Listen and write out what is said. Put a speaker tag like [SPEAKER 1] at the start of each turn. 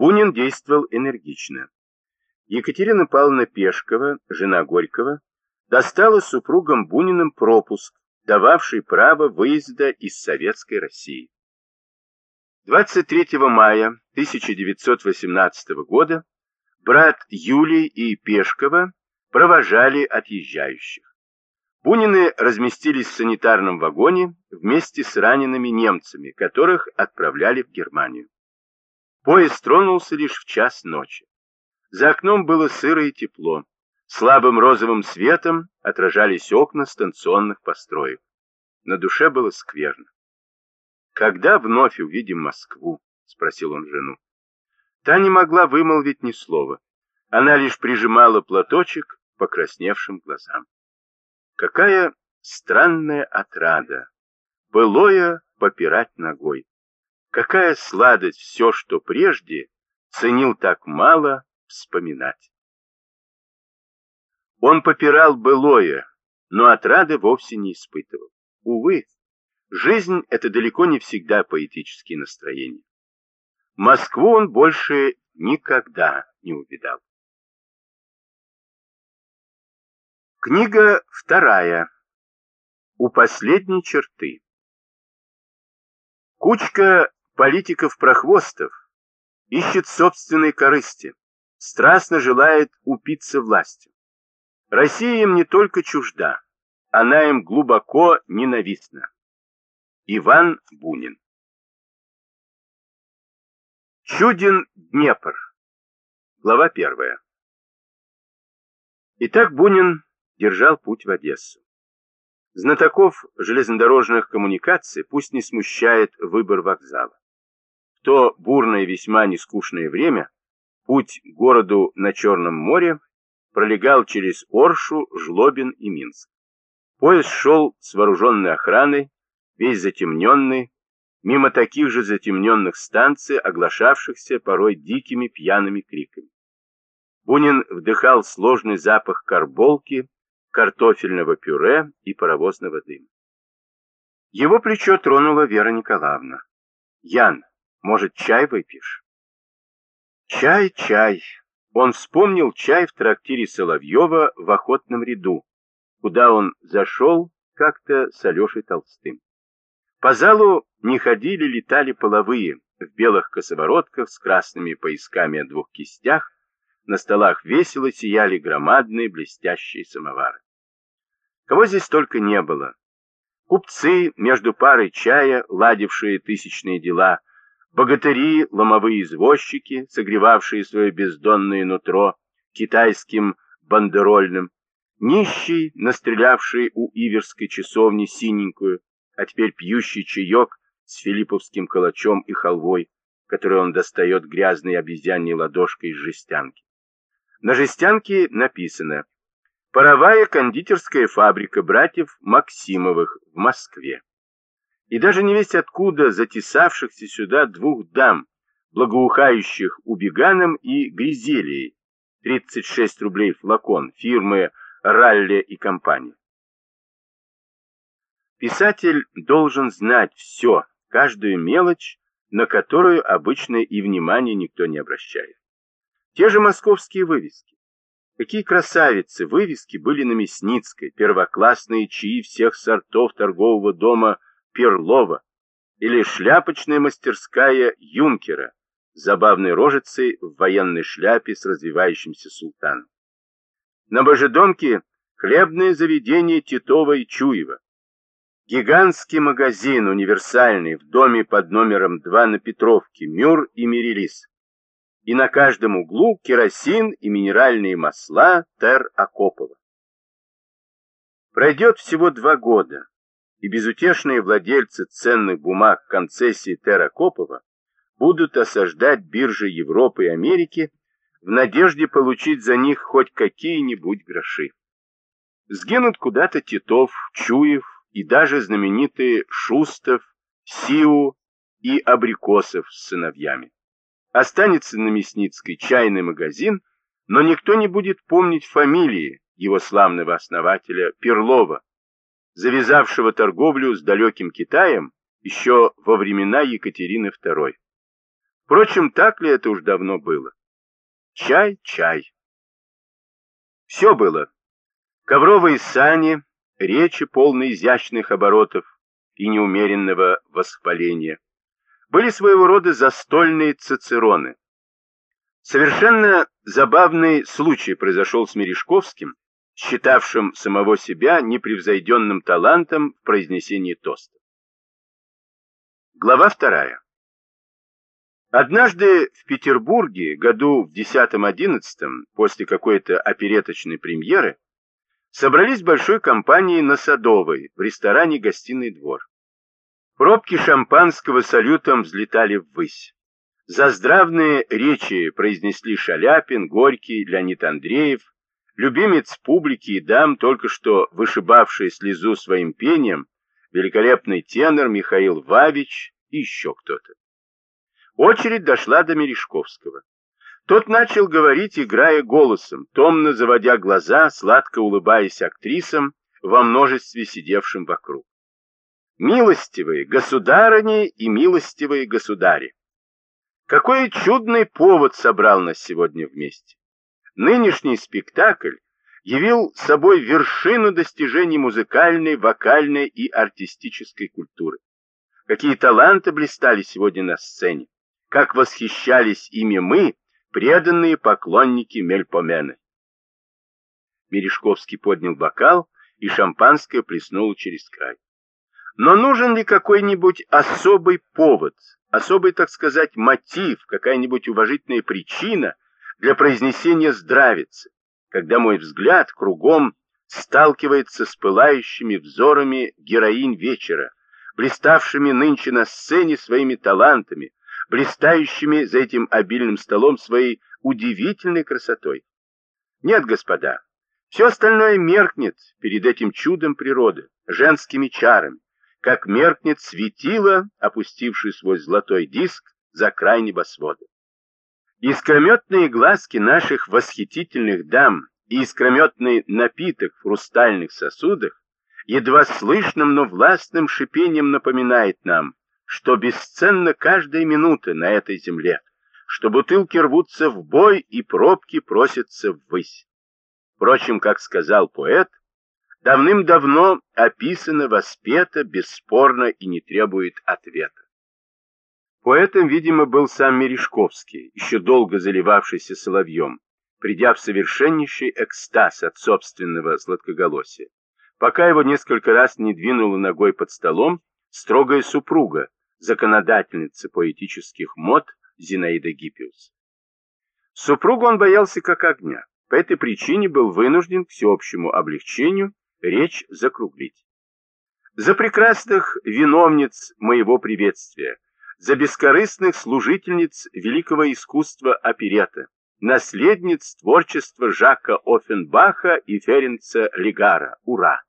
[SPEAKER 1] Бунин действовал энергично. Екатерина Павловна Пешкова, жена Горького, достала супругам Буниным пропуск, дававший право выезда из Советской России. 23 мая 1918 года брат Юлий и Пешкова провожали отъезжающих. Бунины разместились в санитарном вагоне вместе с ранеными немцами, которых отправляли в Германию. Поезд тронулся лишь в час ночи. За окном было сыро и тепло. Слабым розовым светом отражались окна станционных построек. На душе было скверно. «Когда вновь увидим Москву?» — спросил он жену. Та не могла вымолвить ни слова. Она лишь прижимала платочек к покрасневшим глазам. Какая странная отрада! Былое попирать ногой. Какая сладость все, что прежде ценил так мало вспоминать. Он попирал былое, но отрады вовсе не испытывал. Увы, жизнь — это далеко не всегда поэтические настроения. Москву он больше никогда не увидал. Книга вторая. У последней черты. Кучка политиков-прохвостов ищет собственной корысти, страстно желает упиться властью. Россия им не только чужда, она им глубоко ненавистна. Иван Бунин Чудин Днепр Глава первая Итак, Бунин держал путь в Одессу. Знатоков железнодорожных коммуникаций пусть не смущает выбор вокзала. То бурное весьма нескучное время путь к городу на Черном море пролегал через Оршу, Жлобин и Минск. Поезд шел с вооруженной охраной, весь затемненный, мимо таких же затемненных станций, оглашавшихся порой дикими пьяными криками. Бунин вдыхал сложный запах карболки, картофельного пюре и паровозного дыма. Его плечо тронула Вера Николаевна. «Ян, может, чай выпьешь?» «Чай, чай!» Он вспомнил чай в трактире Соловьева в охотном ряду, куда он зашел как-то с Алешей Толстым. По залу не ходили, летали половые, в белых косоворотках с красными поясками о двух кистях, на столах весело сияли громадные блестящие самовары. Кого здесь только не было. Купцы, между парой чая, ладившие тысячные дела, богатыри, ломовые извозчики, согревавшие свое бездонное нутро китайским бандерольным, нищий, настрелявший у Иверской часовни синенькую, а теперь пьющий чаек с филипповским калачом и халвой, который он достает грязной обезьяньей ладошкой из жестянки. На жестянке написано «Паровая кондитерская фабрика братьев Максимовых в Москве». И даже не весть откуда затесавшихся сюда двух дам, благоухающих убеганом и гризелией, 36 рублей флакон фирмы «Ралли и компания». Писатель должен знать все, каждую мелочь, на которую обычно и внимания никто не обращает. Те же московские вывески. Какие красавицы вывески были на Мясницкой, первоклассные чаи всех сортов торгового дома Перлова или шляпочная мастерская Юнкера, забавной рожицей в военной шляпе с развивающимся султаном. На Божедомке хлебное заведение Титова и Чуева. Гигантский магазин универсальный в доме под номером 2 на Петровке, Мюр и Мирелис и на каждом углу керосин и минеральные масла Тер Акопова. Пройдет всего два года, и безутешные владельцы ценных бумаг концессии Тер Акопова будут осаждать биржи Европы и Америки в надежде получить за них хоть какие-нибудь гроши. Сгинут куда-то Титов, Чуев и даже знаменитые Шустов, Сиу и Абрикосов с сыновьями. Останется на Мясницкой чайный магазин, но никто не будет помнить фамилии его славного основателя Перлова, завязавшего торговлю с далеким Китаем еще во времена Екатерины II. Впрочем, так ли это уж давно было? Чай, чай. Все было. Ковровые сани, речи, полные изящных оборотов и неумеренного восхваления, были своего рода застольные цицероны. Совершенно забавный случай произошел с Мережковским, считавшим самого себя непревзойденным талантом в произнесении тоста. Глава вторая. Однажды в Петербурге, году в 10-11, после какой-то опереточной премьеры, собрались большой компанией на Садовой в ресторане «Гостиный двор». Пробки шампанского салютом взлетали ввысь. Заздравные речи произнесли Шаляпин, Горький, Леонид Андреев, любимец публики и дам, только что вышибавший слезу своим пением, великолепный тенор Михаил Вавич и еще кто-то. Очередь дошла до Мережковского. Тот начал говорить, играя голосом, томно заводя глаза, сладко улыбаясь актрисам во множестве сидевшим вокруг. «Милостивые государыни и милостивые государи! Какой чудный повод собрал нас сегодня вместе! Нынешний спектакль явил собой вершину достижений музыкальной, вокальной и артистической культуры. Какие таланты блистали сегодня на сцене, как восхищались ими мы, преданные поклонники Мельпомены. Мережковский поднял бокал, и шампанское плеснуло через край. Но нужен ли какой-нибудь особый повод, особый, так сказать, мотив, какая-нибудь уважительная причина для произнесения здравицы, когда мой взгляд кругом сталкивается с пылающими взорами героинь вечера, блиставшими нынче на сцене своими талантами, блистающими за этим обильным столом своей удивительной красотой. Нет, господа, все остальное меркнет перед этим чудом природы, женскими чарами, как меркнет светило, опустивший свой золотой диск за край небосвода. Искрометные глазки наших восхитительных дам и искрометный напиток в хрустальных сосудах едва слышным, но властным шипением напоминает нам, что бесценна каждая минута на этой земле, что бутылки рвутся в бой и пробки просятся ввысь. Впрочем, как сказал поэт, давным-давно описано, воспето, бесспорно и не требует ответа. Поэтом, видимо, был сам Мережковский, еще долго заливавшийся соловьем, придя в совершеннейший экстаз от собственного сладкоголосия, пока его несколько раз не двинула ногой под столом строгая супруга, законодательница поэтических мод Зинаида Гиппиус. Супругу он боялся как огня, по этой причине был вынужден к всеобщему облегчению речь закруглить. За прекрасных виновниц моего приветствия, за бескорыстных служительниц великого искусства оперета, наследниц творчества Жака Оффенбаха и Ференца Легара. Ура!